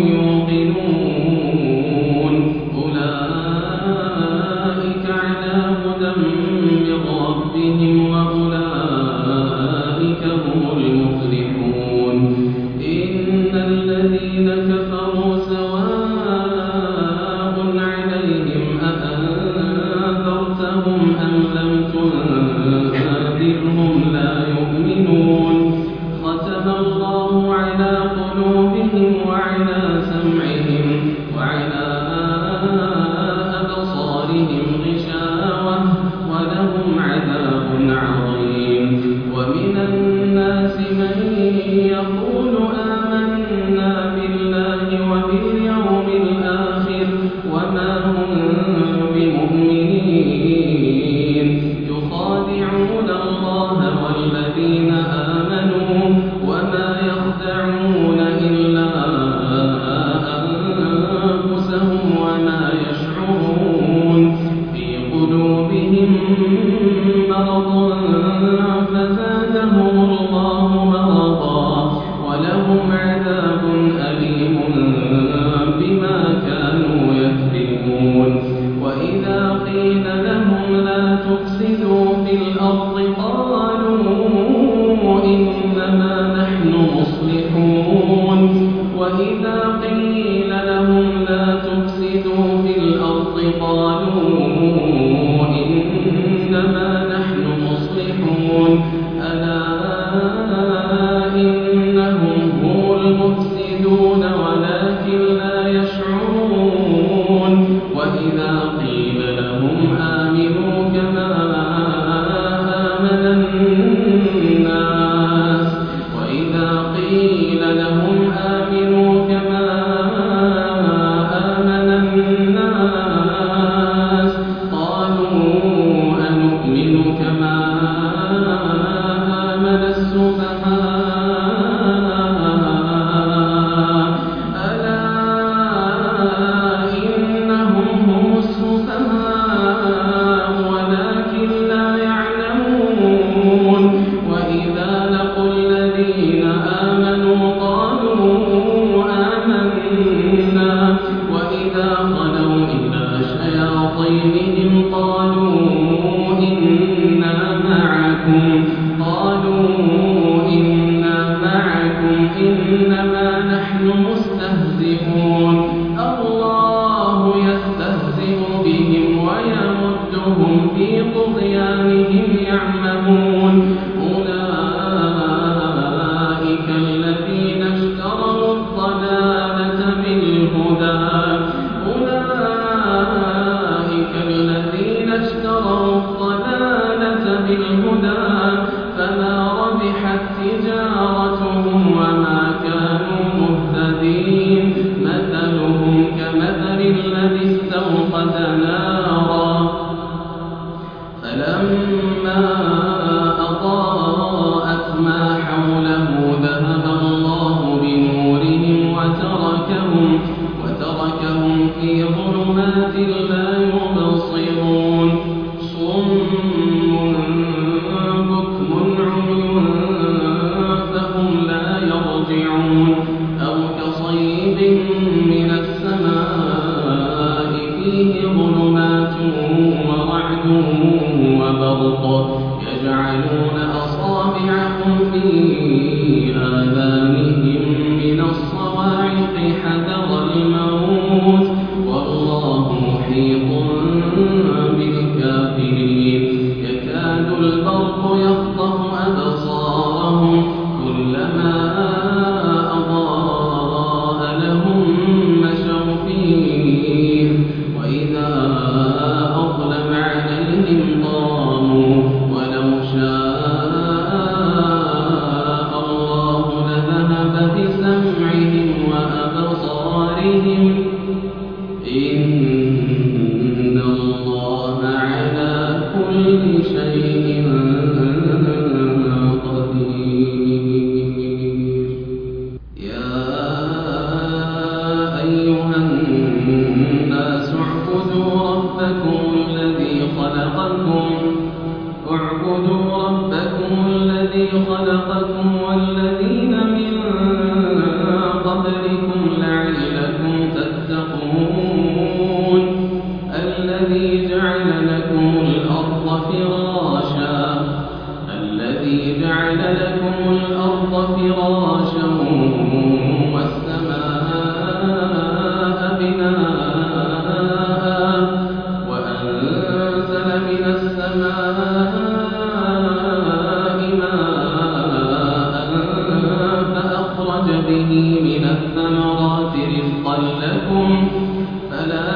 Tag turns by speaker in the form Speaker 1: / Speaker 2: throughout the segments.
Speaker 1: يوقنون. لكم فلا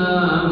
Speaker 1: الكتاب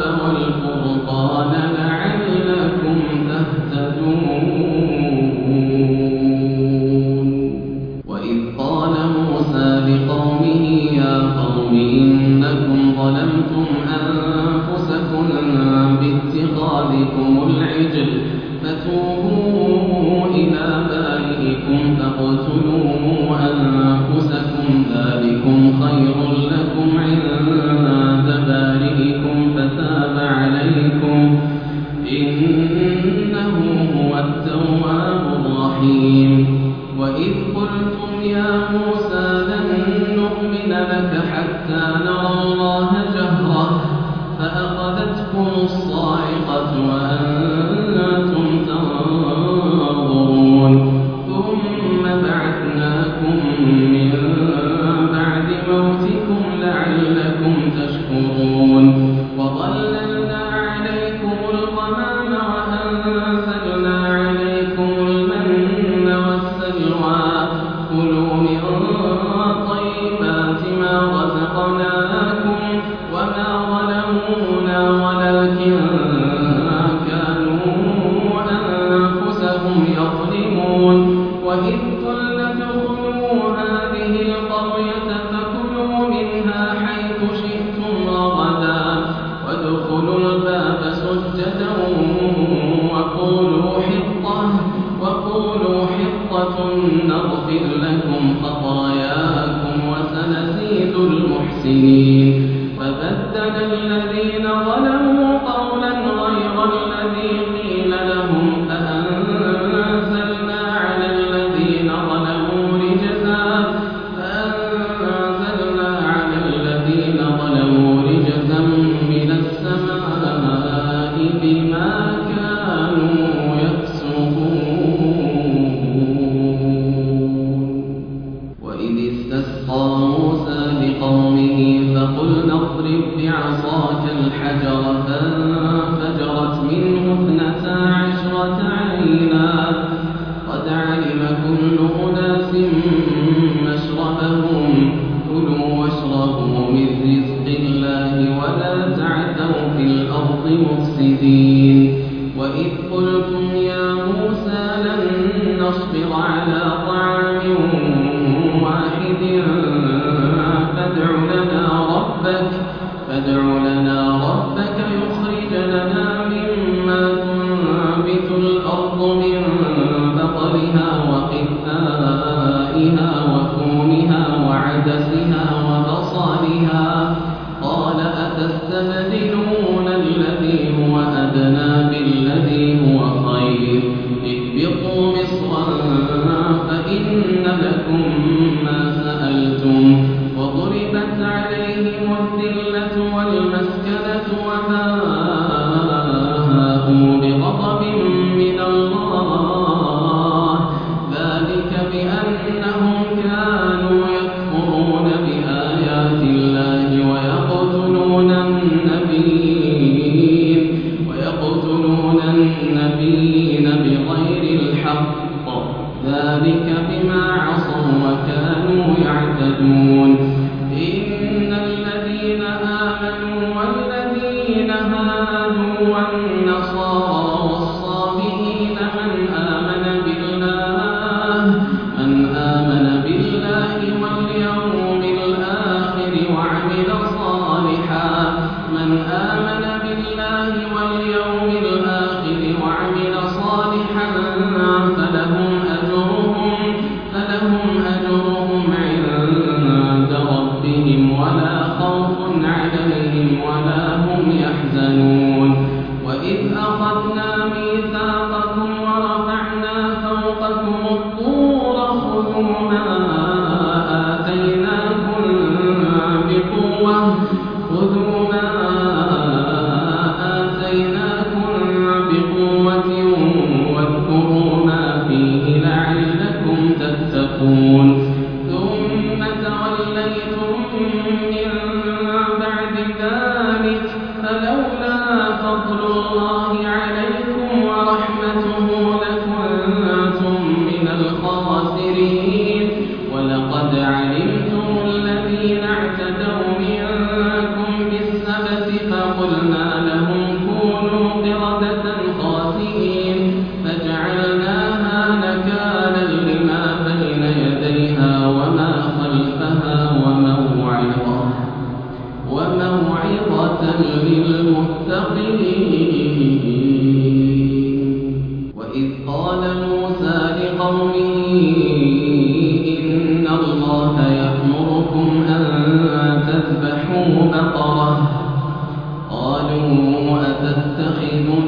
Speaker 1: no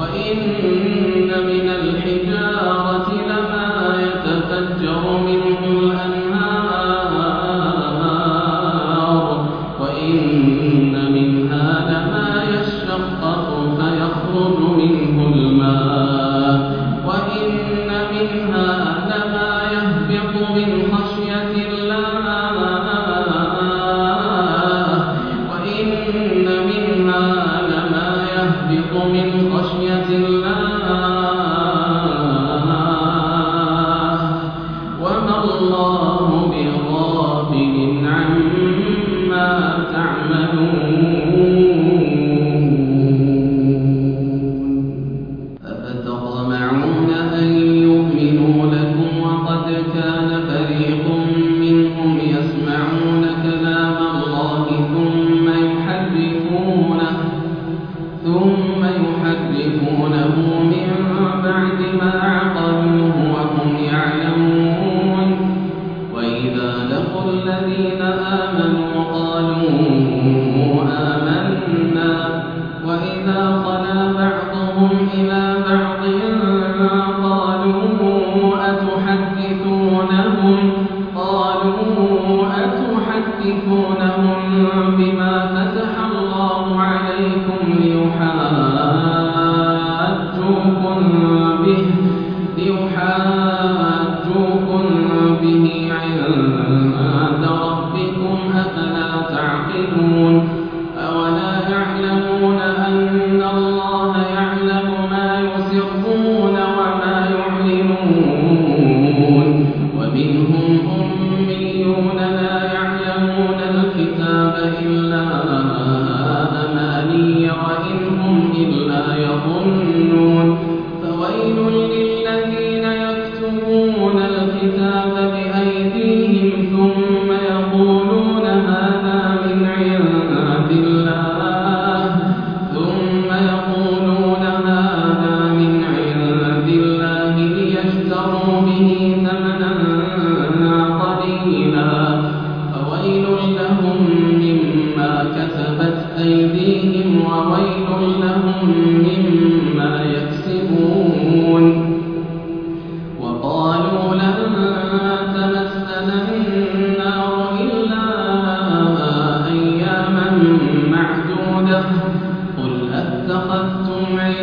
Speaker 1: وإن من الحجارة تعرفونهم بما فتح الله عليكم ليحاجوكم به ليحاجوكم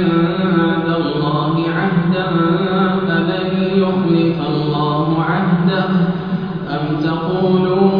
Speaker 1: عند الله عهدا فلن يخلف الله عهده؟ أم تقولون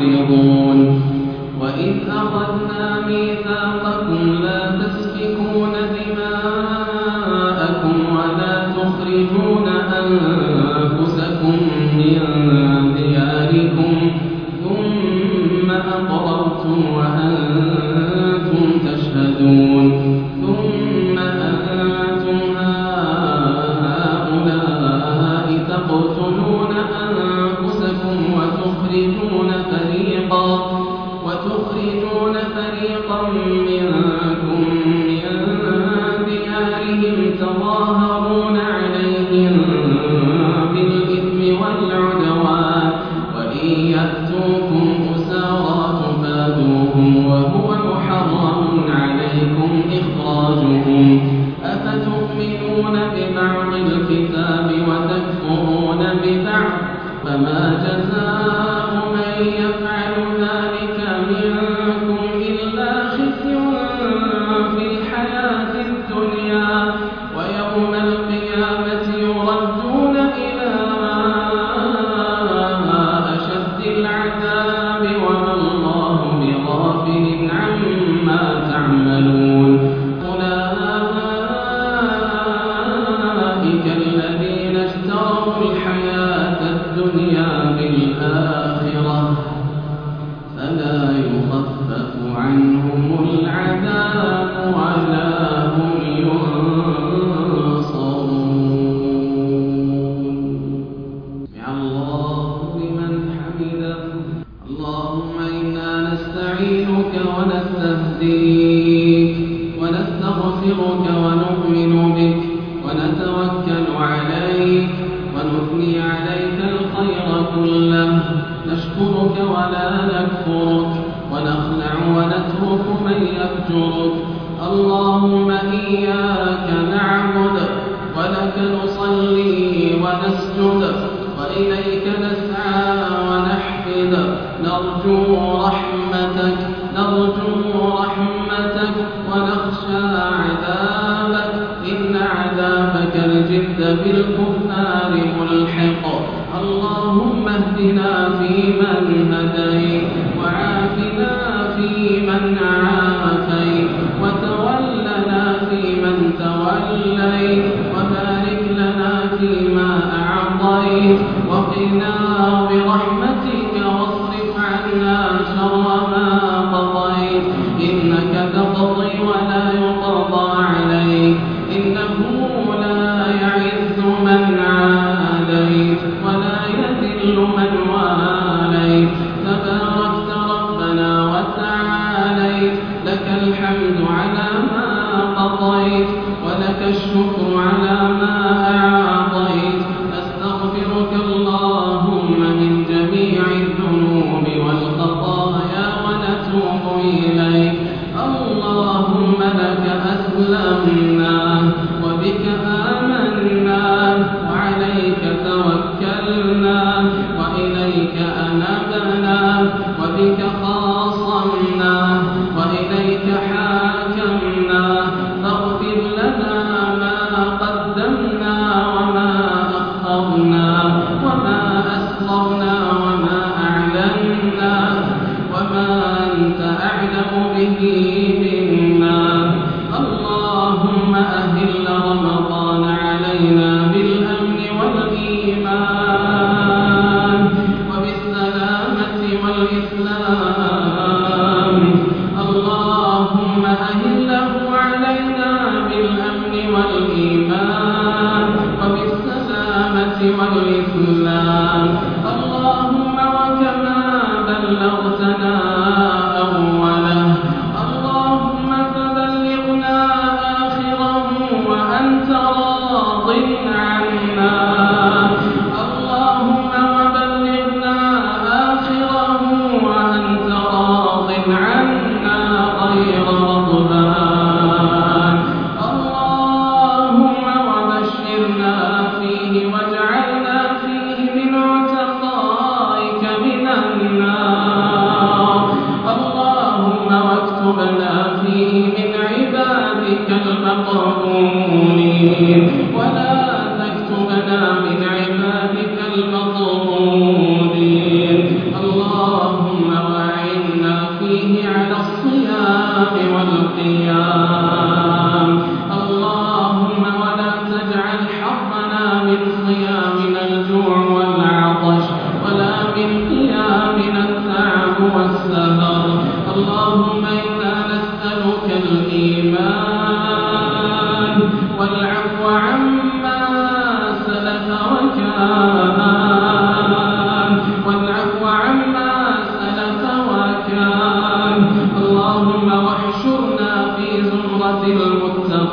Speaker 1: معرضون وإذ أخذنا ميثاقكم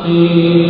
Speaker 1: المتقين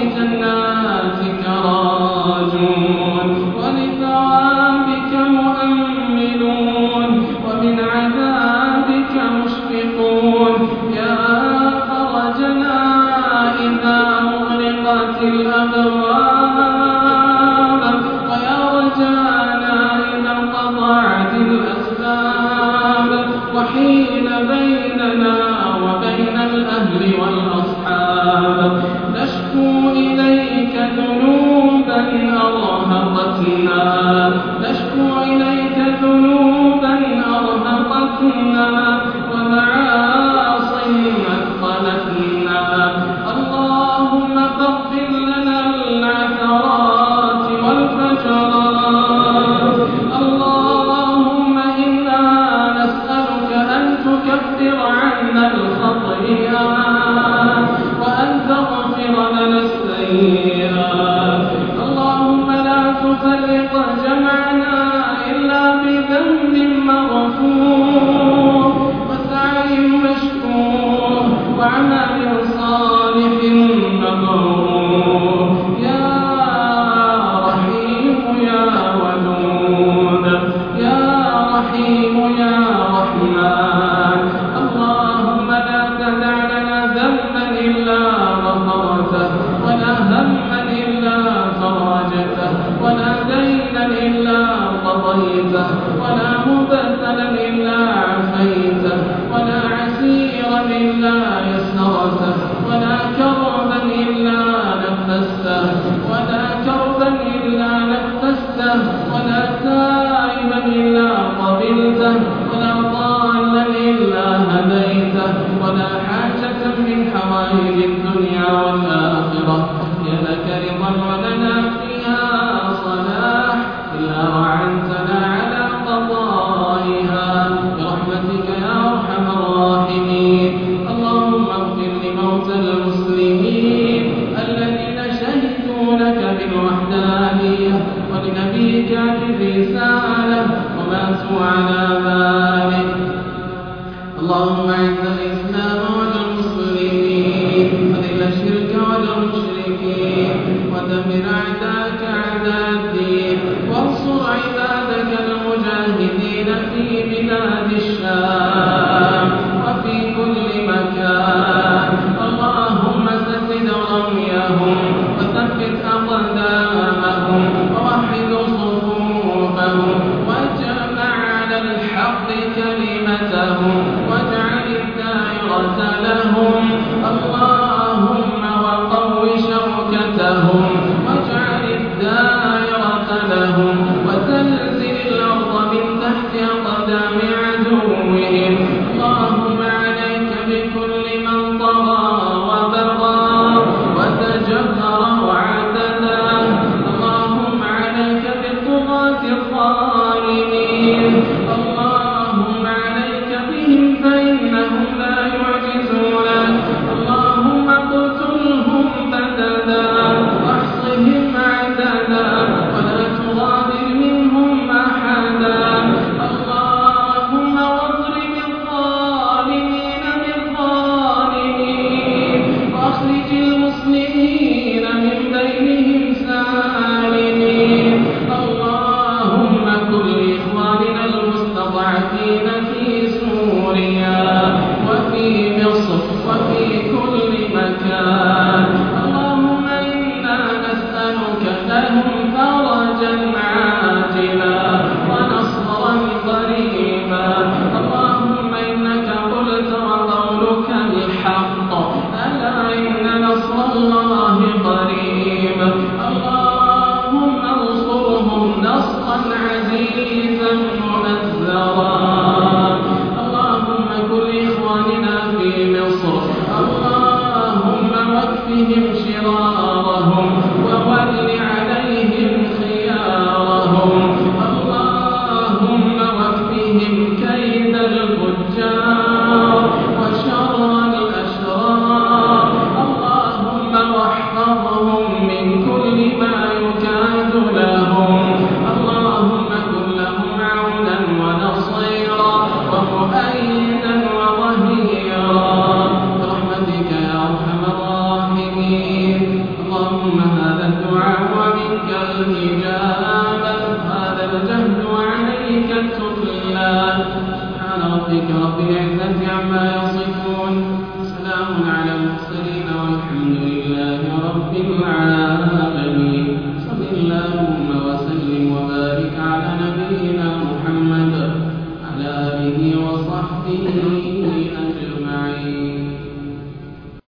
Speaker 1: ولجناتك